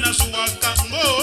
na sua cama.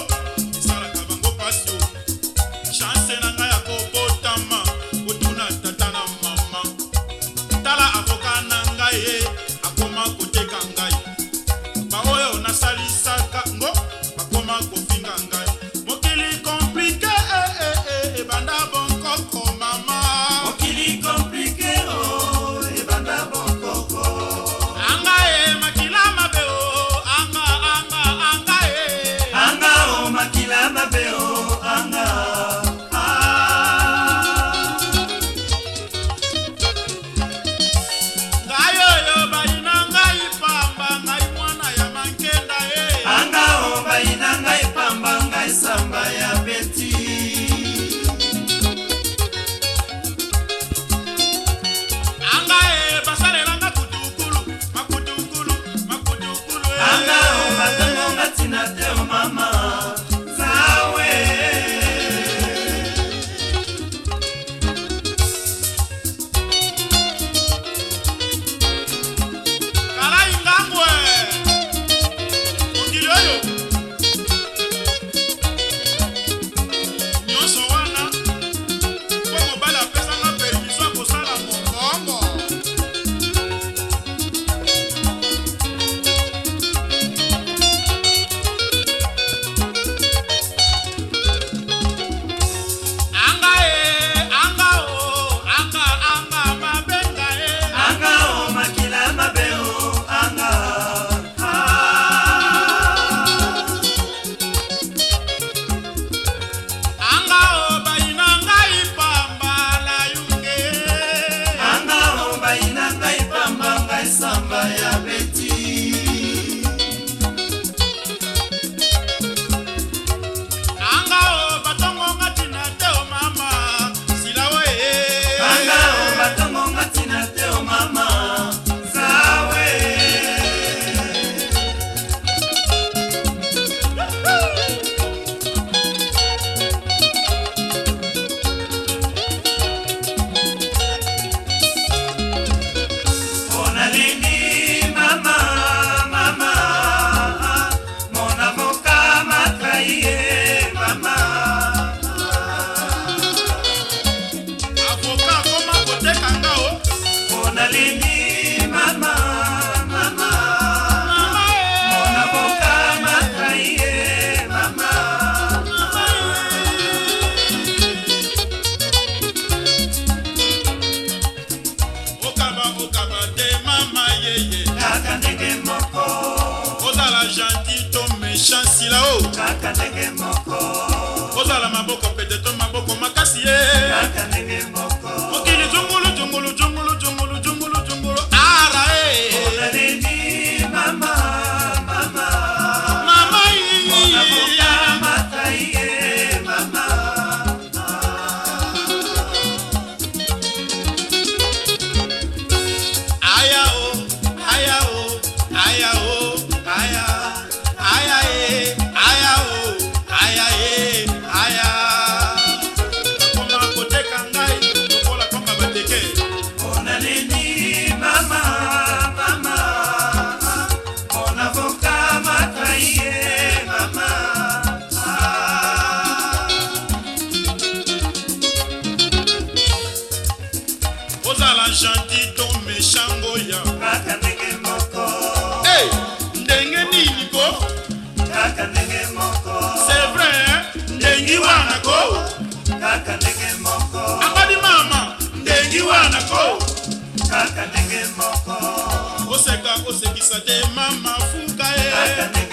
gentil to méchant ngoya kaka ndenge moko hey, ndenge nini ko kaka ndenge moko c'est vrai ndengi wana ko kaka ndenge moko akadi mama ndengi wana ko kaka ndenge moko oseka osekisa te mama fuka ye eh. kaka ndenge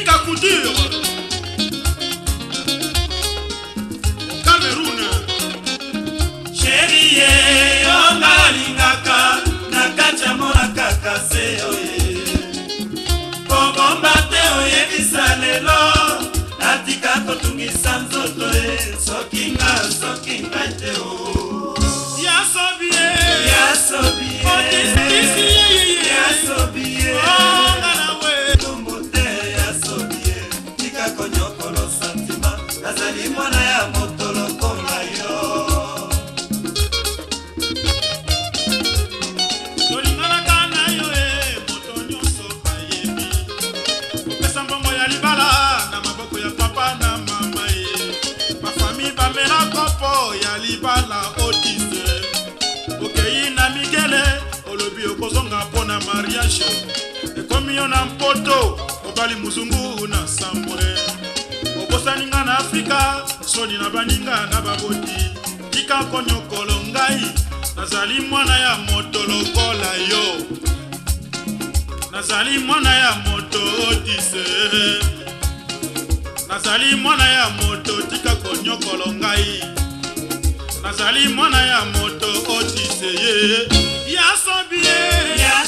Eric Akoudur Cameroun Chérie yo eh, nalingaka na kati ya mona kaka se oye kobomba te oyebisa lelo natika kotungisa nzoto e eh. soki nga soki ngai te o yasobie yasobie yasobie na mariage ekomi yo na mpoto mobali mozungu na sambre obosani nga na afrika soni na baninga na baboti tika konyokolo ngai nazali mwana ya moto lokola yo nazali mwana ya moto otise nazali mwana ya moto tika konyokolo ngai nazali mwana ya moto otise ye yasobie yes.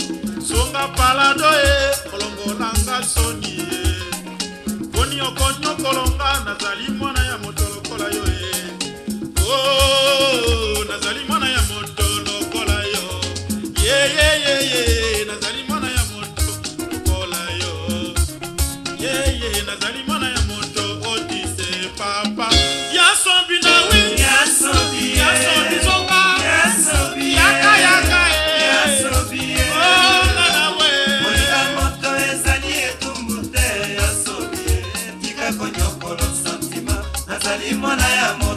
nga palado ye kolongo na nga soni ye poni okonyokolonga nazali mwana ya moto lokola yo ye o nazali mwana ya moto lokola yo yeyeyeye nazali mwana ya moto lokola yo yeye nazali I am.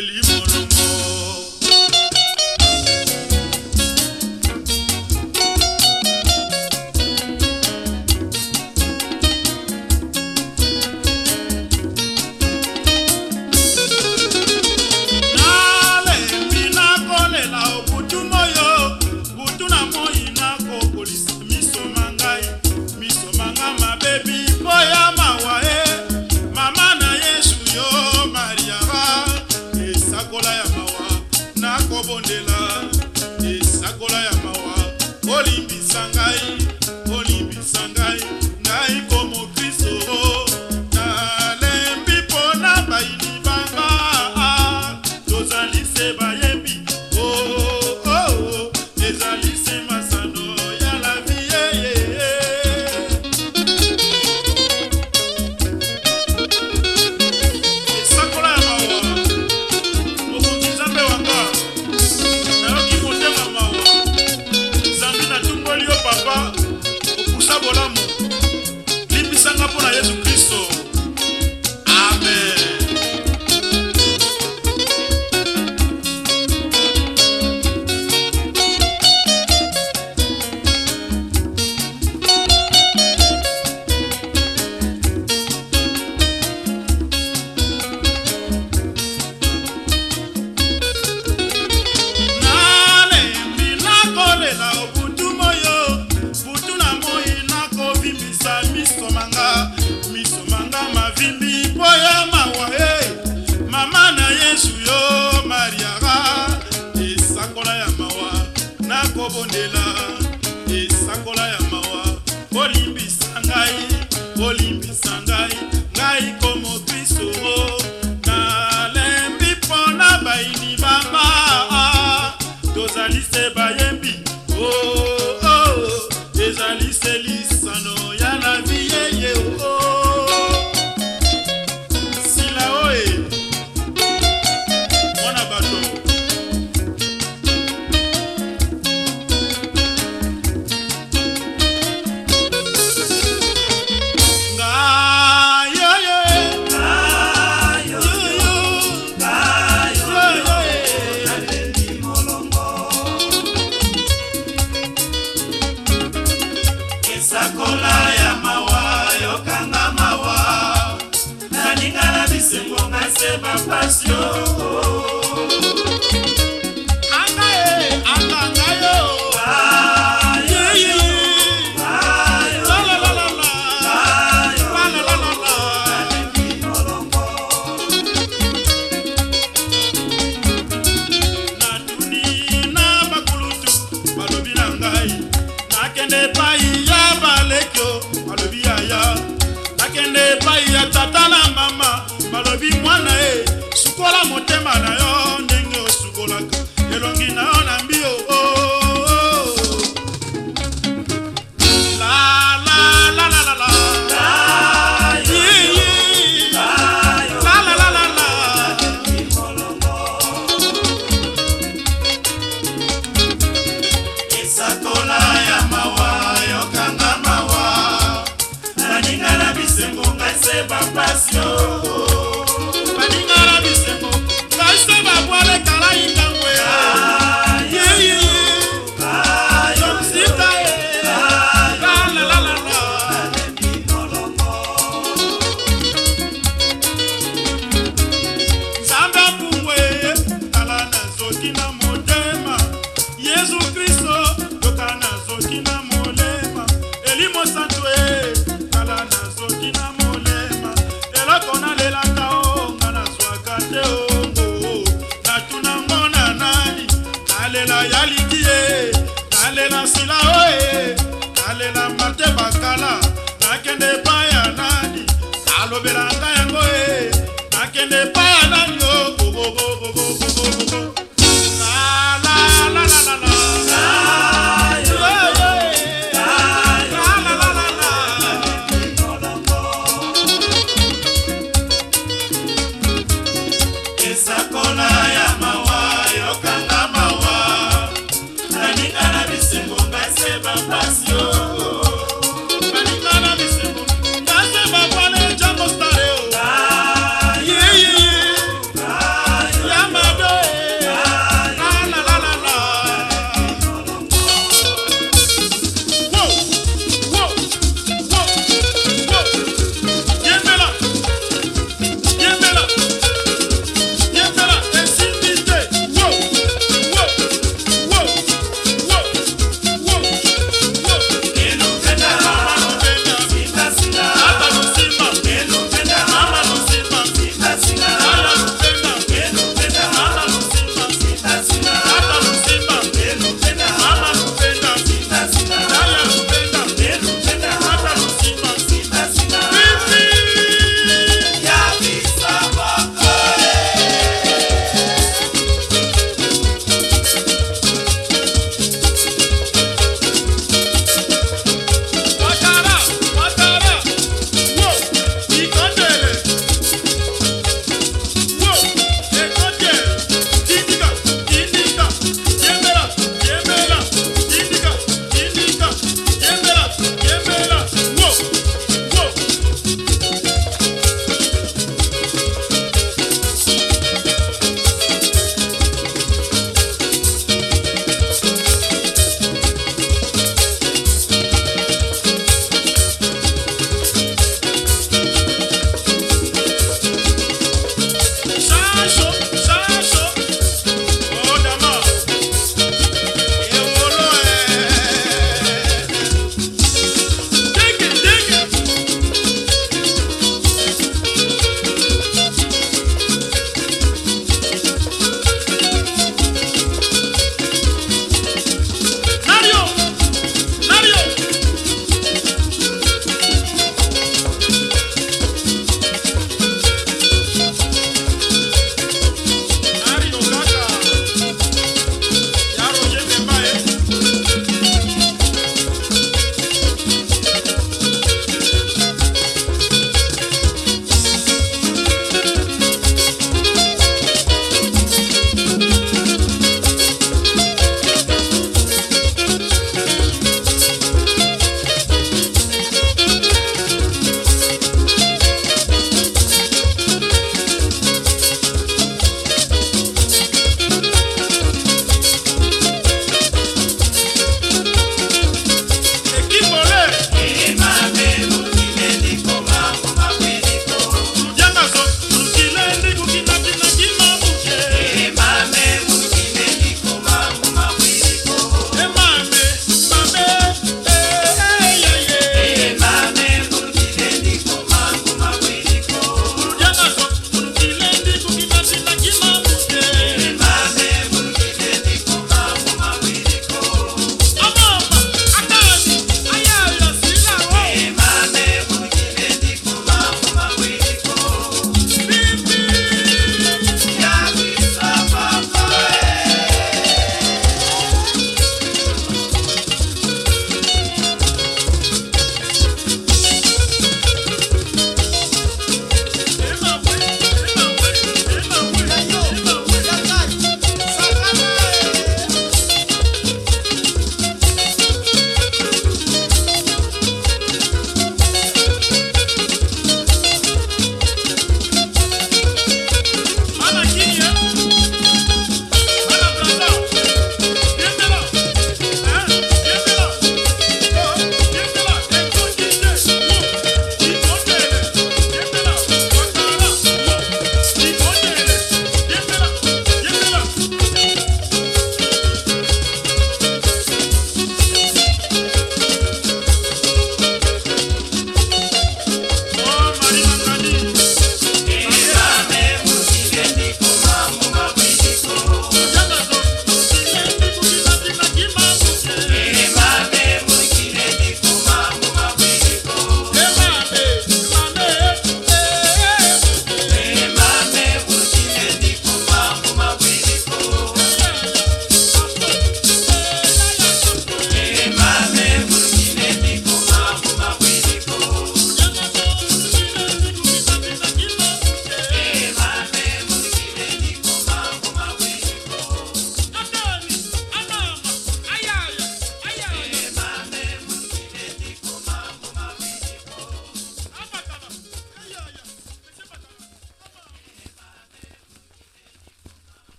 libro.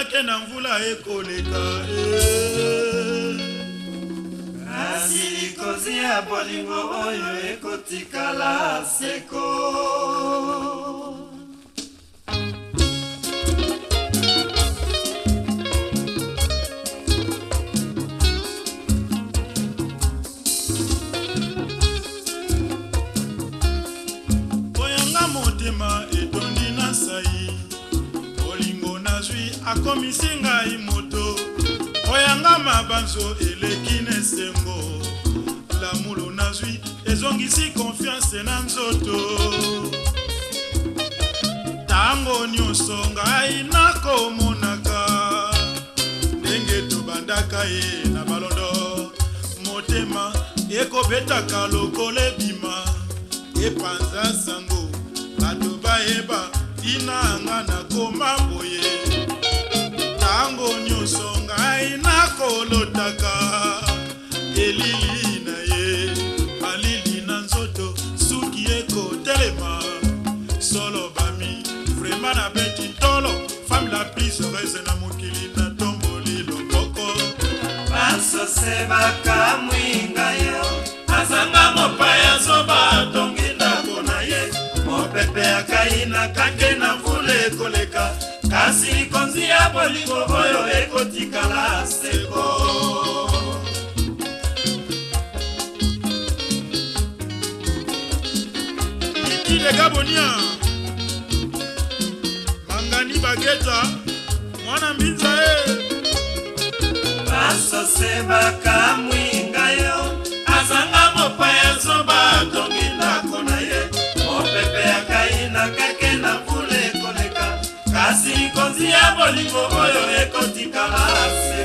ekake na mvula ekoleka e. kasi likonzi ya bolingo oyo ekotikala seko babetaka lokola ebima epanza sango bato bayeba ntina nga nakoma boye ntango nyonso ngai nakolotaka elili na ye malili na nzoto suki ekotelema solo bami vrema nabeti ntolo femme la plus heureuse na mokili natomboli loboko basose bakamwinga yo masanga mopaya soba atongi ndako na ye mopepe akai na kake na mvula ekoleka kasi likonzi ya bolingo oyo ekotikala seko ndeka bonia mangani bageta mwana mbinza e basose bakamwi nyonso batongi ndako na ye mopepe ya kai na kake na mvula ekoleka kasi konzi ya bolingo oyo ekotikala se